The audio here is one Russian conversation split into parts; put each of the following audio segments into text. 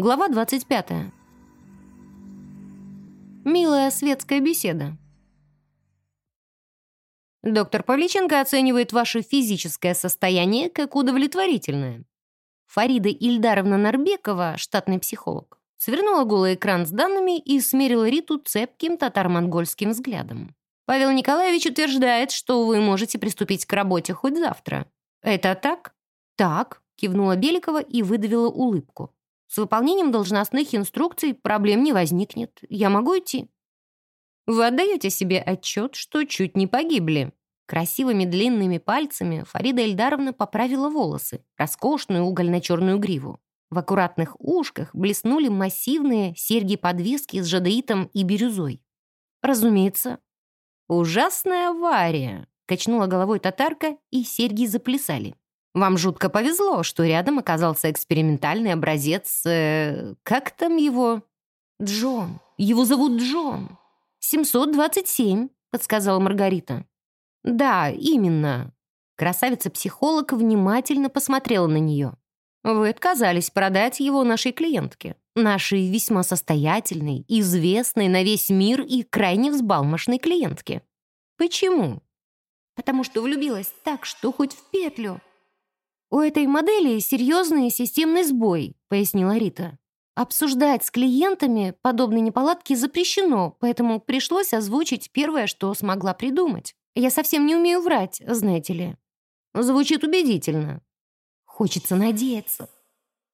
Глава 25. Милая светская беседа. Доктор Павличенко оценивает ваше физическое состояние как удовлетворительное. Фарида Ильдаровна Нарбекова, штатный психолог, свернула голый экран с данными и смерила Риту цепким татаро-монгольским взглядом. Павел Николаевич утверждает, что вы можете приступить к работе хоть завтра. Это так? Так, кивнула Беликова и выдавила улыбку. С выполнением должностных инструкций проблем не возникнет. Я могу идти?» «Вы отдаете себе отчет, что чуть не погибли?» Красивыми длинными пальцами Фарида Эльдаровна поправила волосы, роскошную угольно-черную гриву. В аккуратных ушках блеснули массивные серьги-подвески с жадеитом и бирюзой. «Разумеется». «Ужасная авария», — качнула головой татарка, и серьги заплясали. Вам жутко повезло, что рядом оказался экспериментальный образец... Э, как там его? Джон. Его зовут Джон. 727, подсказала Маргарита. Да, именно. Красавица-психолог внимательно посмотрела на нее. Вы отказались продать его нашей клиентке. Нашей весьма состоятельной, известной на весь мир и крайне взбалмошной клиентке. Почему? Потому что влюбилась так, что хоть в петлю. «У этой модели серьезный системный сбой», — пояснила Рита. «Обсуждать с клиентами подобные неполадки запрещено, поэтому пришлось озвучить первое, что смогла придумать. Я совсем не умею врать, знаете ли». Звучит убедительно. Хочется надеяться.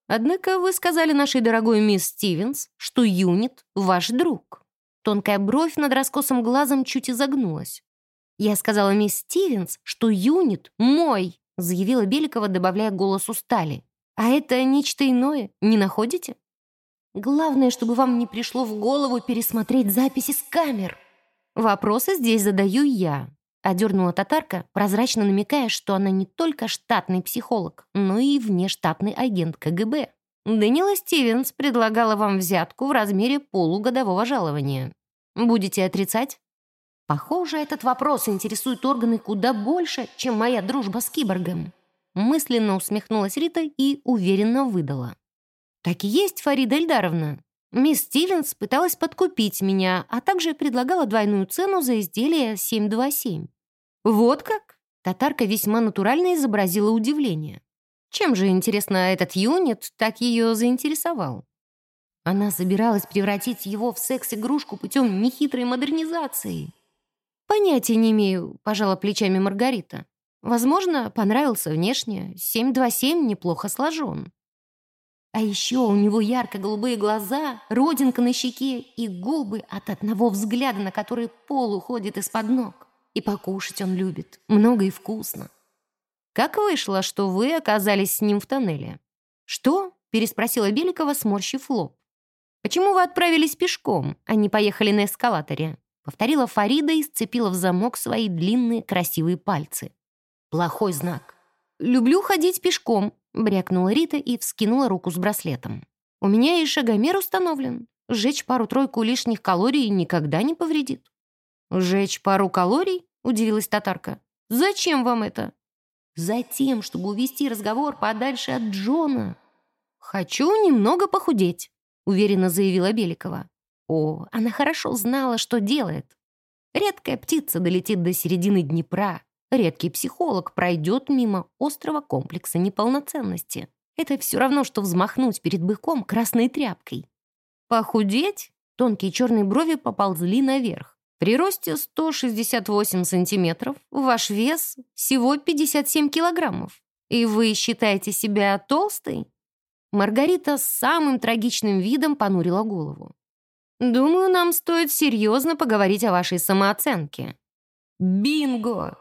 Однако вы сказали нашей дорогой мисс Стивенс, что Юнит — ваш друг. Тонкая бровь над раскосым глазом чуть изогнулась. Я сказала мисс Стивенс, что Юнит мой заявила Беликова, добавляя голос устали. «А это нечто иное, не находите?» «Главное, чтобы вам не пришло в голову пересмотреть записи с камер». «Вопросы здесь задаю я», — одернула татарка, прозрачно намекая, что она не только штатный психолог, но и внештатный агент КГБ. «Данила Стивенс предлагала вам взятку в размере полугодового жалования. Будете отрицать?» Похоже, этот вопрос интересует органы куда больше, чем моя дружба с киборгом. Мысленно усмехнулась Рита и уверенно выдала. «Так и есть, Фарида Эльдаровна. Мисс Стивенс пыталась подкупить меня, а также предлагала двойную цену за изделие 727». «Вот как?» Татарка весьма натурально изобразила удивление. Чем же, интересно, этот юнит так ее заинтересовал? Она собиралась превратить его в секс-игрушку путем нехитрой модернизации. «Понятия не имею», — пожала плечами Маргарита. «Возможно, понравился внешне. 727 неплохо сложен». А еще у него ярко-голубые глаза, родинка на щеке и губы от одного взгляда, на который пол уходит из-под ног. И покушать он любит. Много и вкусно. «Как вышло, что вы оказались с ним в тоннеле?» «Что?» — переспросила Беликова, сморщив лоб. «Почему вы отправились пешком, а не поехали на эскалаторе?» Повторила Фарида и сцепила в замок свои длинные красивые пальцы. Плохой знак. «Люблю ходить пешком», — брякнула Рита и вскинула руку с браслетом. «У меня и шагомер установлен. Сжечь пару-тройку лишних калорий никогда не повредит». «Сжечь пару калорий?» — удивилась татарка. «Зачем вам это?» «Затем, чтобы увести разговор подальше от Джона». «Хочу немного похудеть», — уверенно заявила Беликова. О, она хорошо знала, что делает. Редкая птица долетит до середины Днепра. Редкий психолог пройдет мимо острого комплекса неполноценности. Это все равно, что взмахнуть перед быком красной тряпкой. Похудеть? Тонкие черные брови поползли наверх. При росте 168 сантиметров ваш вес всего 57 килограммов. И вы считаете себя толстой? Маргарита с самым трагичным видом понурила голову. Думаю, нам стоит серьезно поговорить о вашей самооценке». «Бинго!»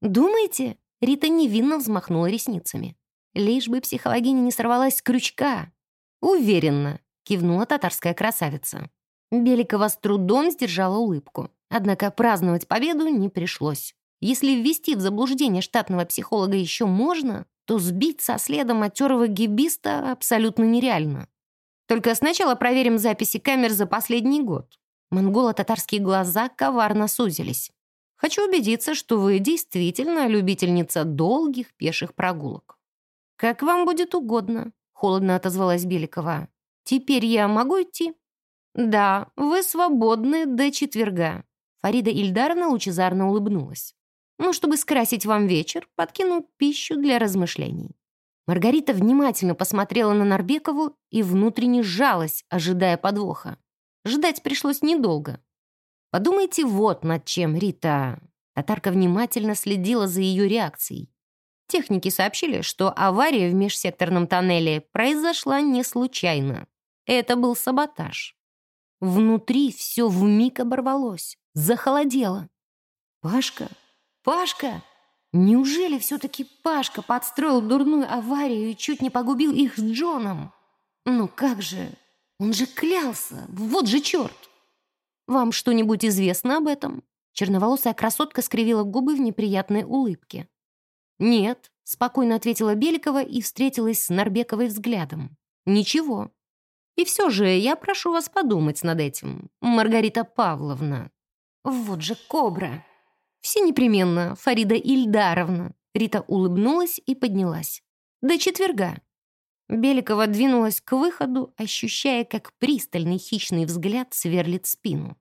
«Думаете?» — Рита невинно взмахнула ресницами. «Лишь бы психологиня не сорвалась с крючка». «Уверенно», — кивнула татарская красавица. Беликова с трудом сдержала улыбку. Однако праздновать победу не пришлось. Если ввести в заблуждение штатного психолога еще можно, то сбить со следом матерого гибиста абсолютно нереально. Только сначала проверим записи камер за последний год». Монголо-татарские глаза коварно сузились. «Хочу убедиться, что вы действительно любительница долгих пеших прогулок». «Как вам будет угодно», — холодно отозвалась Беликова. Теперь я могу идти?» «Да, вы свободны до четверга». Фарида Ильдаровна лучезарно улыбнулась. «Ну, чтобы скрасить вам вечер, подкину пищу для размышлений». Маргарита внимательно посмотрела на Нарбекову и внутренне сжалась, ожидая подвоха. Ждать пришлось недолго. Подумайте вот над чем, Рита. Татарка внимательно следила за ее реакцией. Техники сообщили, что авария в межсекторном тоннеле произошла не случайно. Это был саботаж. Внутри все вмиг оборвалось, захолодело. «Пашка? Пашка!» Неужели все-таки Пашка подстроил дурную аварию и чуть не погубил их с Джоном? Ну как же? Он же клялся! Вот же черт! Вам что-нибудь известно об этом? Черноволосая красотка скривила губы в неприятной улыбке. «Нет», — спокойно ответила Беликова и встретилась с Нарбековой взглядом. «Ничего. И все же я прошу вас подумать над этим, Маргарита Павловна». «Вот же кобра!» «Все непременно, Фарида Ильдаровна». Рита улыбнулась и поднялась. «До четверга». Беликова двинулась к выходу, ощущая, как пристальный хищный взгляд сверлит спину.